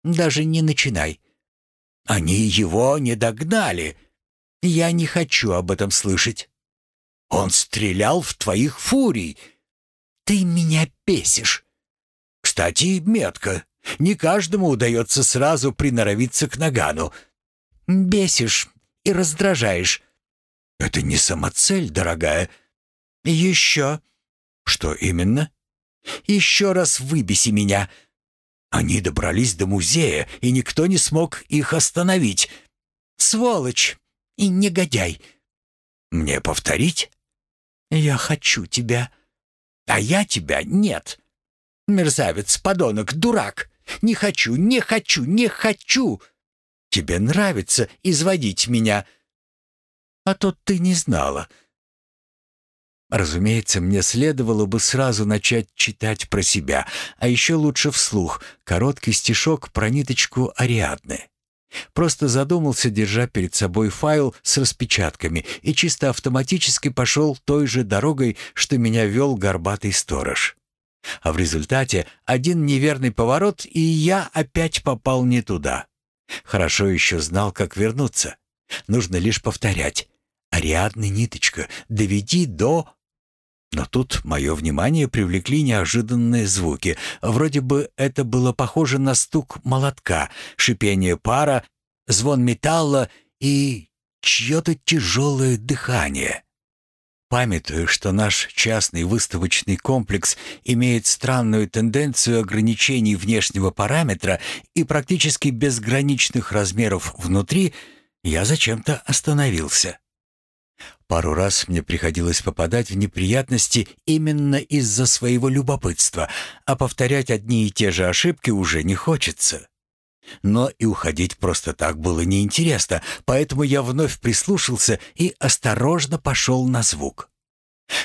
S1: Даже не начинай. Они его не догнали. Я не хочу об этом слышать. Он стрелял в твоих фурий. Ты меня бесишь. Кстати, метко. Не каждому удается сразу приноровиться к нагану. Бесишь и раздражаешь. Это не самоцель, дорогая. Еще. Что именно? Еще раз выбеси меня. Они добрались до музея, и никто не смог их остановить. Сволочь и негодяй. Мне повторить? Я хочу тебя. А я тебя нет. Мерзавец, подонок, дурак. Не хочу, не хочу, не хочу. Тебе нравится изводить меня. А то ты не знала. Разумеется, мне следовало бы сразу начать читать про себя, а еще лучше вслух, короткий стишок про ниточку Ариадны. Просто задумался, держа перед собой файл с распечатками, и чисто автоматически пошел той же дорогой, что меня вел горбатый сторож. А в результате один неверный поворот, и я опять попал не туда. Хорошо еще знал, как вернуться. Нужно лишь повторять. «Ариадна ниточка, доведи до...» Но тут мое внимание привлекли неожиданные звуки. Вроде бы это было похоже на стук молотка, шипение пара, звон металла и чье-то тяжелое дыхание. Памятуя, что наш частный выставочный комплекс имеет странную тенденцию ограничений внешнего параметра и практически безграничных размеров внутри, я зачем-то остановился. Пару раз мне приходилось попадать в неприятности именно из-за своего любопытства, а повторять одни и те же ошибки уже не хочется. Но и уходить просто так было неинтересно, поэтому я вновь прислушался и осторожно пошел на звук.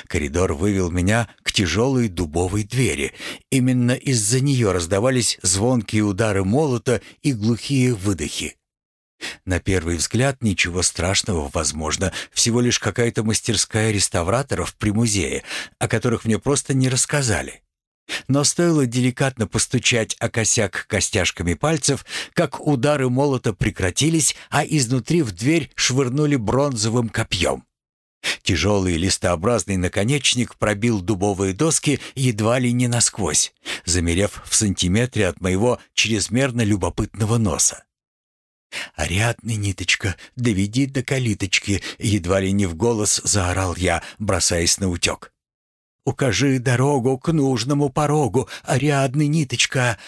S1: Коридор вывел меня к тяжелой дубовой двери. Именно из-за нее раздавались звонкие удары молота и глухие выдохи. На первый взгляд ничего страшного, возможно, всего лишь какая-то мастерская реставраторов при музее, о которых мне просто не рассказали. Но стоило деликатно постучать о косяк костяшками пальцев, как удары молота прекратились, а изнутри в дверь швырнули бронзовым копьем. Тяжелый листообразный наконечник пробил дубовые доски едва ли не насквозь, замерев в сантиметре от моего чрезмерно любопытного носа. «Ариадна, ниточка, доведи до калиточки!» — едва ли не в голос заорал я, бросаясь на утек. Укажи дорогу к нужному порогу, Ариадна, ниточка!»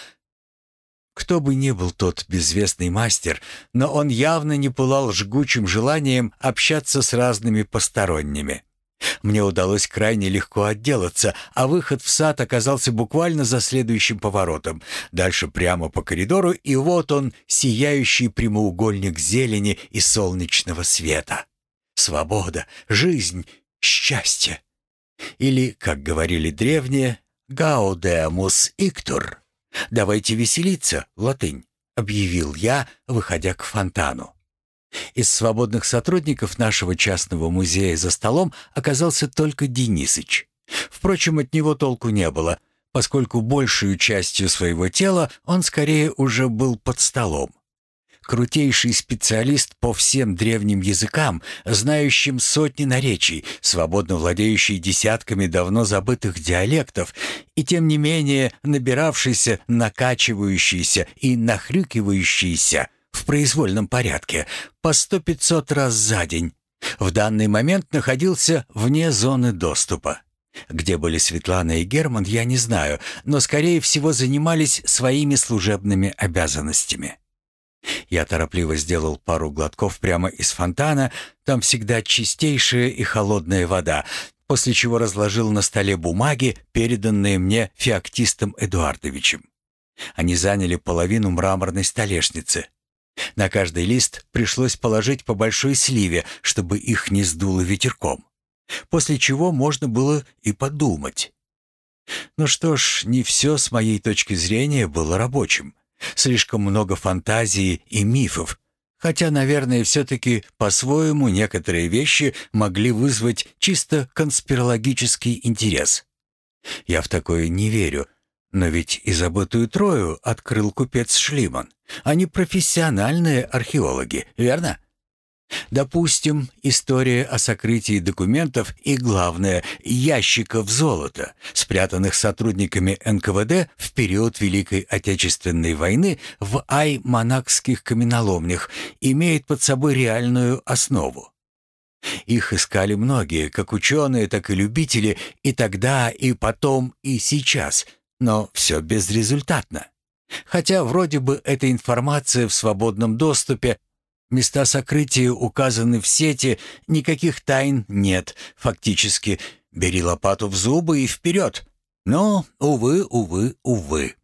S1: Кто бы ни был тот безвестный мастер, но он явно не пылал жгучим желанием общаться с разными посторонними. Мне удалось крайне легко отделаться, а выход в сад оказался буквально за следующим поворотом. Дальше прямо по коридору, и вот он, сияющий прямоугольник зелени и солнечного света. Свобода, жизнь, счастье. Или, как говорили древние, «Гаудеамус иктур». «Давайте веселиться, латынь», — объявил я, выходя к фонтану. Из свободных сотрудников нашего частного музея за столом оказался только Денисыч. Впрочем, от него толку не было, поскольку большую частью своего тела он скорее уже был под столом крутейший специалист по всем древним языкам, знающим сотни наречий, свободно владеющий десятками давно забытых диалектов и тем не менее набиравшийся, накачивающийся и нахрюкивающийся в произвольном порядке по сто-пятьсот раз за день, в данный момент находился вне зоны доступа. Где были Светлана и Герман, я не знаю, но, скорее всего, занимались своими служебными обязанностями. Я торопливо сделал пару глотков прямо из фонтана, там всегда чистейшая и холодная вода, после чего разложил на столе бумаги, переданные мне феоктистом Эдуардовичем. Они заняли половину мраморной столешницы. На каждый лист пришлось положить по большой сливе, чтобы их не сдуло ветерком. После чего можно было и подумать. Ну что ж, не все с моей точки зрения было рабочим. Слишком много фантазии и мифов, хотя, наверное, все-таки по-своему некоторые вещи могли вызвать чисто конспирологический интерес. Я в такое не верю, но ведь и забытую Трою открыл купец Шлиман. Они профессиональные археологи, верно? Допустим, история о сокрытии документов и, главное, ящиков золота, спрятанных сотрудниками НКВД в период Великой Отечественной войны в ай-монакских каменоломнях, имеет под собой реальную основу. Их искали многие, как ученые, так и любители, и тогда, и потом, и сейчас, но все безрезультатно. Хотя вроде бы эта информация в свободном доступе, Места сокрытия указаны в сети, никаких тайн нет. Фактически, бери лопату в зубы и вперед. Но, увы, увы, увы.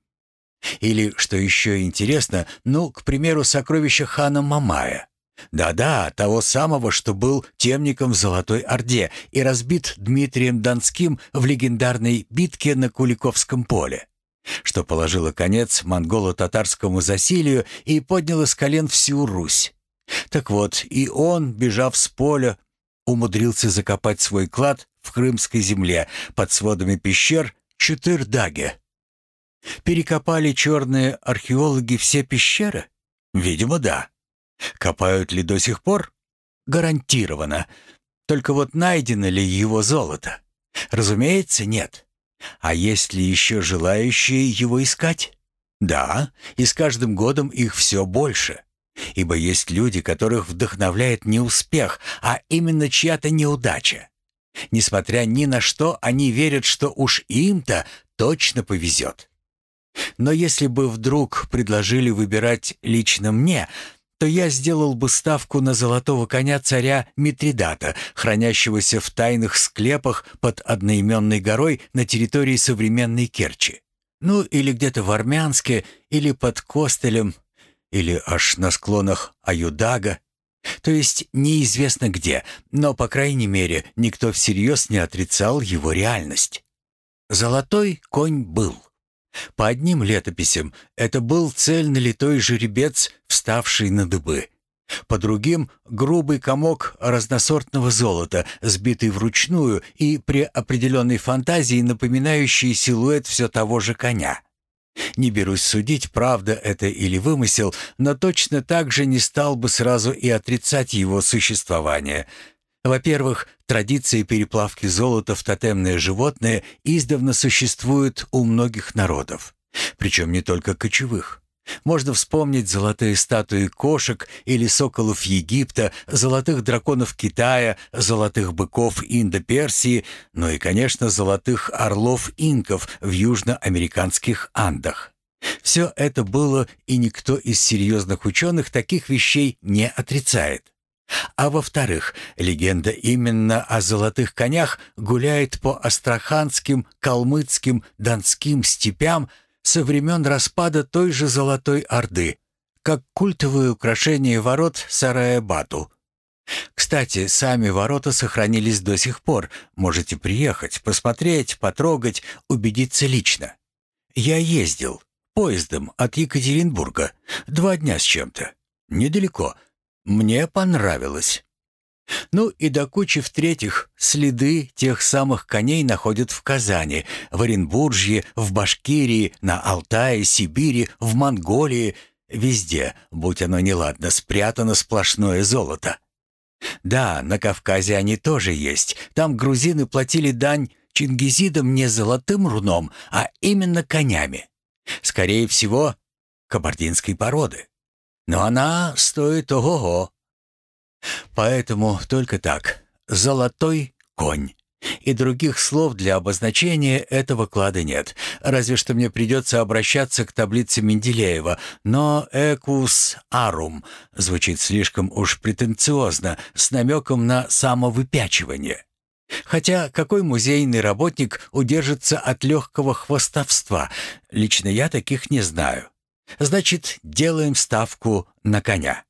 S1: Или, что еще интересно, ну, к примеру, сокровища хана Мамая. Да-да, того самого, что был темником в Золотой Орде и разбит Дмитрием Донским в легендарной битке на Куликовском поле, что положило конец монголо-татарскому засилию и подняло с колен всю Русь. Так вот, и он, бежав с поля, умудрился закопать свой клад в крымской земле под сводами пещер Чутырдаге. Перекопали черные археологи все пещеры? Видимо, да. Копают ли до сих пор? Гарантированно. Только вот найдено ли его золото? Разумеется, нет. А есть ли еще желающие его искать? Да, и с каждым годом их все больше. Ибо есть люди, которых вдохновляет не успех, а именно чья-то неудача. Несмотря ни на что, они верят, что уж им-то точно повезет. Но если бы вдруг предложили выбирать лично мне, то я сделал бы ставку на золотого коня царя Митридата, хранящегося в тайных склепах под одноименной горой на территории современной Керчи. Ну, или где-то в Армянске, или под Костелем, или аж на склонах Аюдага, то есть неизвестно где, но, по крайней мере, никто всерьез не отрицал его реальность. Золотой конь был. По одним летописям это был цельнолитой жеребец, вставший на дыбы. По другим — грубый комок разносортного золота, сбитый вручную и при определенной фантазии напоминающий силуэт все того же коня. Не берусь судить, правда это или вымысел, но точно так же не стал бы сразу и отрицать его существование. Во-первых, традиция переплавки золота в тотемное животное издавна существует у многих народов, причем не только кочевых. Можно вспомнить золотые статуи кошек или соколов Египта, золотых драконов Китая, золотых быков Индо-Персии, ну и, конечно, золотых орлов инков в южноамериканских Андах. Все это было, и никто из серьезных ученых таких вещей не отрицает. А во-вторых, легенда именно о золотых конях гуляет по астраханским, калмыцким, донским степям – со времен распада той же Золотой Орды, как культовое украшение ворот сарая Бату. Кстати, сами ворота сохранились до сих пор. Можете приехать, посмотреть, потрогать, убедиться лично. Я ездил поездом от Екатеринбурга. Два дня с чем-то. Недалеко. Мне понравилось. Ну и до кучи в-третьих, следы тех самых коней находят в Казани, в Оренбуржье, в Башкирии, на Алтае, Сибири, в Монголии. Везде, будь оно неладно, спрятано сплошное золото. Да, на Кавказе они тоже есть. Там грузины платили дань чингизидам не золотым руном, а именно конями. Скорее всего, кабардинской породы. Но она стоит ого-го. Поэтому только так. Золотой конь. И других слов для обозначения этого клада нет. Разве что мне придется обращаться к таблице Менделеева. Но «экус арум» звучит слишком уж претенциозно, с намеком на самовыпячивание. Хотя какой музейный работник удержится от легкого хвостовства? Лично я таких не знаю. Значит, делаем ставку на коня.